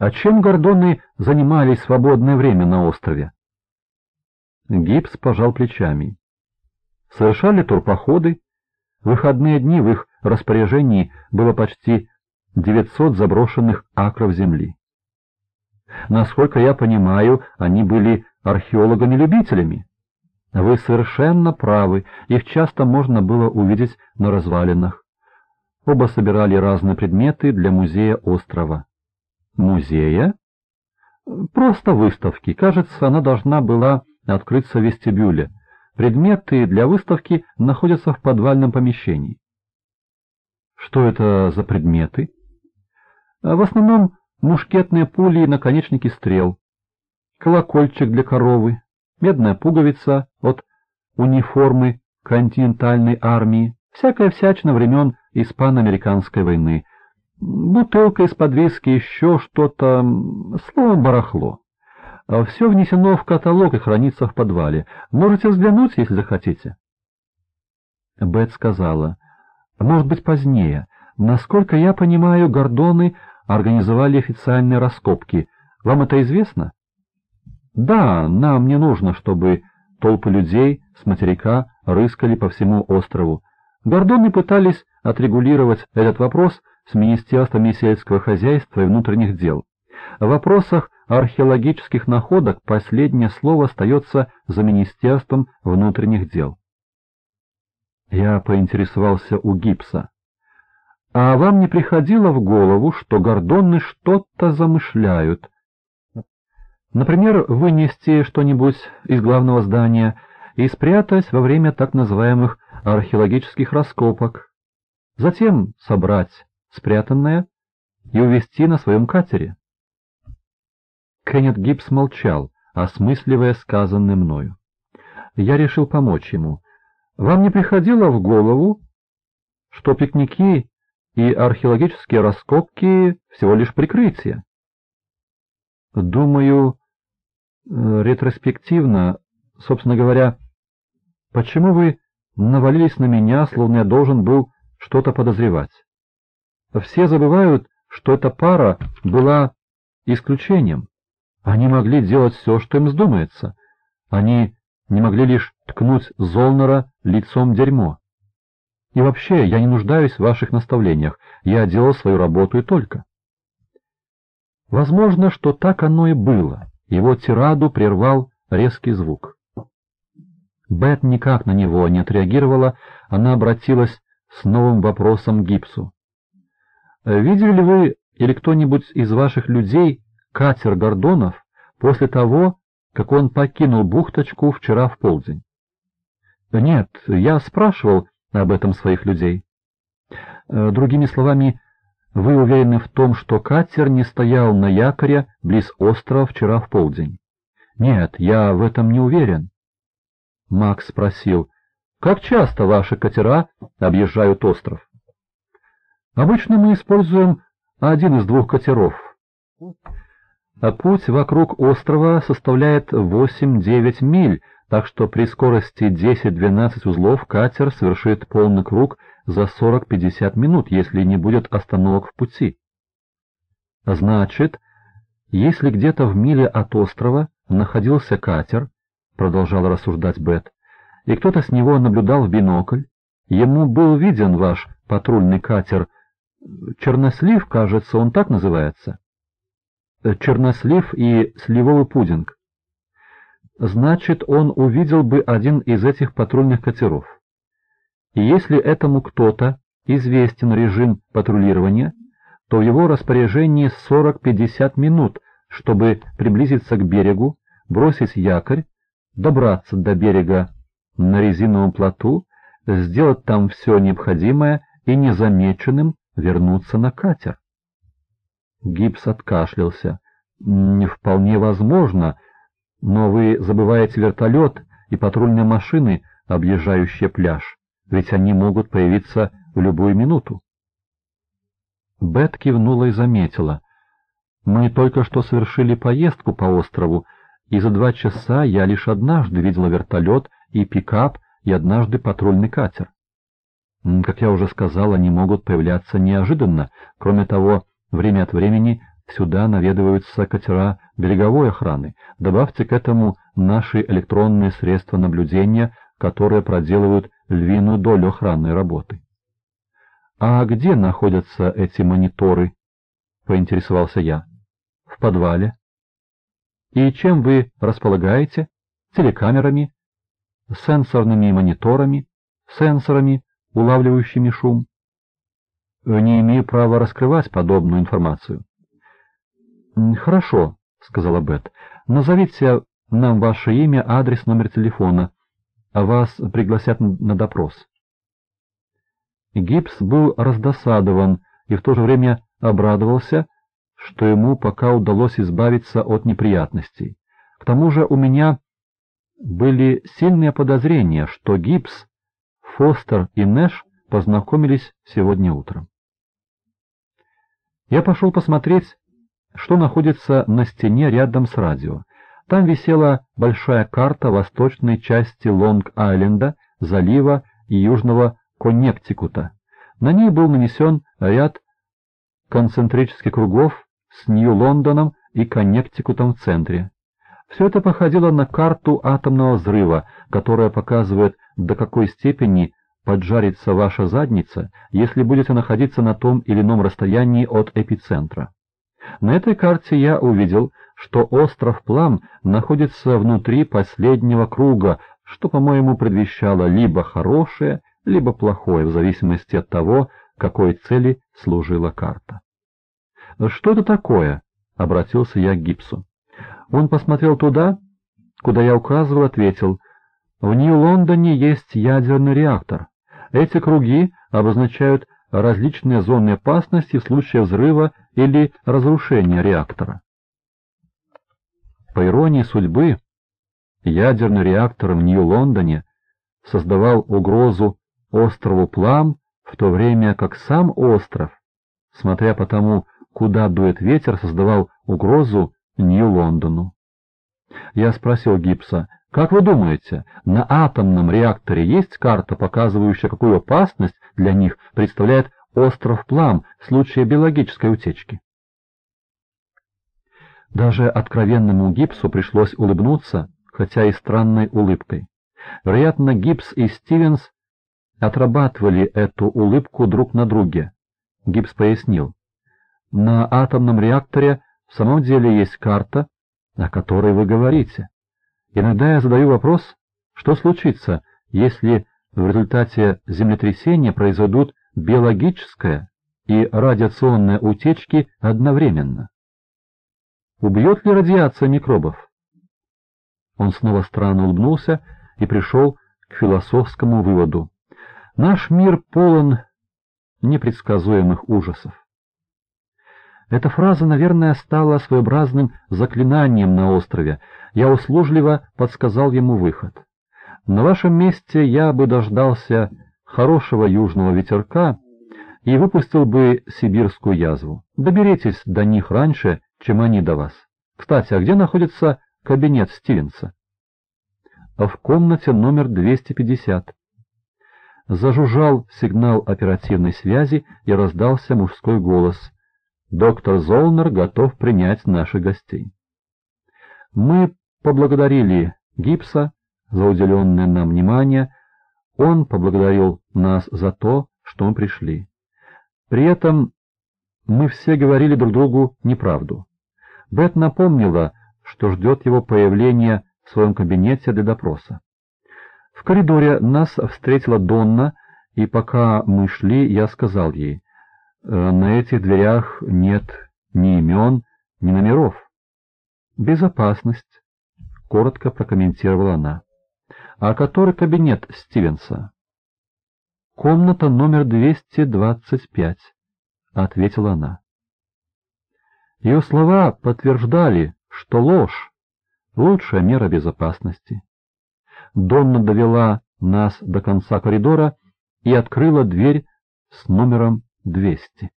А чем Гордоны занимались свободное время на острове? Гипс пожал плечами. Совершали турпоходы. В выходные дни в их распоряжении было почти 900 заброшенных акров земли. Насколько я понимаю, они были археологами-любителями. Вы совершенно правы, их часто можно было увидеть на развалинах. Оба собирали разные предметы для музея острова. Музея? Просто выставки. Кажется, она должна была открыться в вестибюле. Предметы для выставки находятся в подвальном помещении. Что это за предметы? В основном мушкетные пули и наконечники стрел, колокольчик для коровы, медная пуговица от униформы континентальной армии, всякая всячина времен Испано-Американской войны, бутылка из-под виски, еще что-то, словом, барахло. Все внесено в каталог и хранится в подвале. Можете взглянуть, если захотите. Бет сказала, может быть, позднее. Насколько я понимаю, Гордоны организовали официальные раскопки. Вам это известно? Да, нам не нужно, чтобы толпы людей с материка рыскали по всему острову. Гордоны пытались отрегулировать этот вопрос с Министерством сельского хозяйства и внутренних дел. В вопросах археологических находок последнее слово остается за Министерством внутренних дел. Я поинтересовался у Гипса. А вам не приходило в голову, что гордоны что-то замышляют? Например, вынести что-нибудь из главного здания и спрятать во время так называемых археологических раскопок, затем собрать спрятанное и увезти на своем катере. Кеннет Гибс молчал, осмысливая сказанное мною. Я решил помочь ему. Вам не приходило в голову, что пикники и археологические раскопки всего лишь прикрытие? Думаю, э, ретроспективно, собственно говоря, почему вы навалились на меня, словно я должен был что-то подозревать? Все забывают, что эта пара была исключением. Они могли делать все, что им вздумается. Они не могли лишь ткнуть Золнера лицом дерьмо. И вообще, я не нуждаюсь в ваших наставлениях, я делал свою работу и только. Возможно, что так оно и было. Его тираду прервал резкий звук. Бет никак на него не отреагировала, она обратилась с новым вопросом Гипсу. «Видели ли вы или кто-нибудь из ваших людей катер Гордонов после того, как он покинул бухточку вчера в полдень?» «Нет, я спрашивал, об этом своих людей. Э, другими словами, вы уверены в том, что катер не стоял на якоре близ острова вчера в полдень? Нет, я в этом не уверен. Макс спросил, как часто ваши катера объезжают остров? Обычно мы используем один из двух катеров. А путь вокруг острова составляет 8-9 миль, так что при скорости 10-12 узлов катер совершит полный круг за 40-50 минут, если не будет остановок в пути. Значит, если где-то в миле от острова находился катер, продолжал рассуждать Бет, и кто-то с него наблюдал в бинокль, ему был виден ваш патрульный катер, чернослив, кажется, он так называется, чернослив и сливовый пудинг значит, он увидел бы один из этих патрульных катеров. И если этому кто-то известен режим патрулирования, то в его распоряжении 40-50 минут, чтобы приблизиться к берегу, бросить якорь, добраться до берега на резиновом плоту, сделать там все необходимое и незамеченным вернуться на катер. Гипс откашлялся. «Не вполне возможно», но вы забываете вертолет и патрульные машины, объезжающие пляж, ведь они могут появиться в любую минуту. Бет кивнула и заметила. Мы только что совершили поездку по острову, и за два часа я лишь однажды видела вертолет и пикап, и однажды патрульный катер. Как я уже сказал, они могут появляться неожиданно. Кроме того, время от времени сюда наведываются катера береговой охраны. Добавьте к этому наши электронные средства наблюдения, которые проделывают львиную долю охранной работы. «А где находятся эти мониторы?» — поинтересовался я. «В подвале». «И чем вы располагаете? Телекамерами, сенсорными мониторами, сенсорами, улавливающими шум?» «Не имею права раскрывать подобную информацию». «Хорошо», — сказала Бет. «Назовите нам ваше имя, адрес, номер телефона, а вас пригласят на допрос». Гипс был раздосадован и в то же время обрадовался, что ему пока удалось избавиться от неприятностей. К тому же у меня были сильные подозрения, что Гипс, Фостер и Нэш познакомились сегодня утром. Я пошел посмотреть, что находится на стене рядом с радио. Там висела большая карта восточной части Лонг-Айленда, залива и южного Коннектикута. На ней был нанесен ряд концентрических кругов с Нью-Лондоном и Коннектикутом в центре. Все это походило на карту атомного взрыва, которая показывает, до какой степени поджарится ваша задница, если будете находиться на том или ином расстоянии от эпицентра. На этой карте я увидел, что остров Плам находится внутри последнего круга, что, по-моему, предвещало либо хорошее, либо плохое, в зависимости от того, какой цели служила карта. «Что это такое?» — обратился я к Гипсу. Он посмотрел туда, куда я указывал, ответил, «В Нью-Лондоне есть ядерный реактор. Эти круги обозначают различные зоны опасности в случае взрыва или разрушения реактора». По иронии судьбы, ядерный реактор в Нью-Лондоне создавал угрозу острову Плам, в то время как сам остров, смотря по тому, куда дует ветер, создавал угрозу Нью-Лондону. Я спросил Гипса, как вы думаете, на атомном реакторе есть карта, показывающая, какую опасность для них представляет остров Плам в случае биологической утечки? Даже откровенному Гипсу пришлось улыбнуться, хотя и странной улыбкой. Вероятно, Гипс и Стивенс отрабатывали эту улыбку друг на друге. Гибс пояснил. На атомном реакторе в самом деле есть карта, о которой вы говорите. Иногда я задаю вопрос, что случится, если в результате землетрясения произойдут биологическая и радиационная утечки одновременно. Убьет ли радиация микробов? Он снова странно улыбнулся и пришел к философскому выводу. Наш мир полон непредсказуемых ужасов. Эта фраза, наверное, стала своеобразным заклинанием на острове. Я услужливо подсказал ему выход. На вашем месте я бы дождался хорошего южного ветерка и выпустил бы сибирскую язву. Доберитесь до них раньше, чем они до вас. Кстати, а где находится кабинет Стивенса? В комнате номер 250. Зажужжал сигнал оперативной связи и раздался мужской голос. «Доктор Золнер готов принять наших гостей». Мы поблагодарили Гипса за уделенное нам внимание, он поблагодарил нас за то, что мы пришли. При этом мы все говорили друг другу неправду. Бет напомнила, что ждет его появления в своем кабинете для допроса. В коридоре нас встретила Донна, и пока мы шли, я сказал ей, «Э, на этих дверях нет ни имен, ни номеров. «Безопасность», — коротко прокомментировала она. «А который кабинет Стивенса?» «Комната номер 225», — ответила она. Ее слова подтверждали, что ложь — лучшая мера безопасности. Донна довела нас до конца коридора и открыла дверь с номером 200.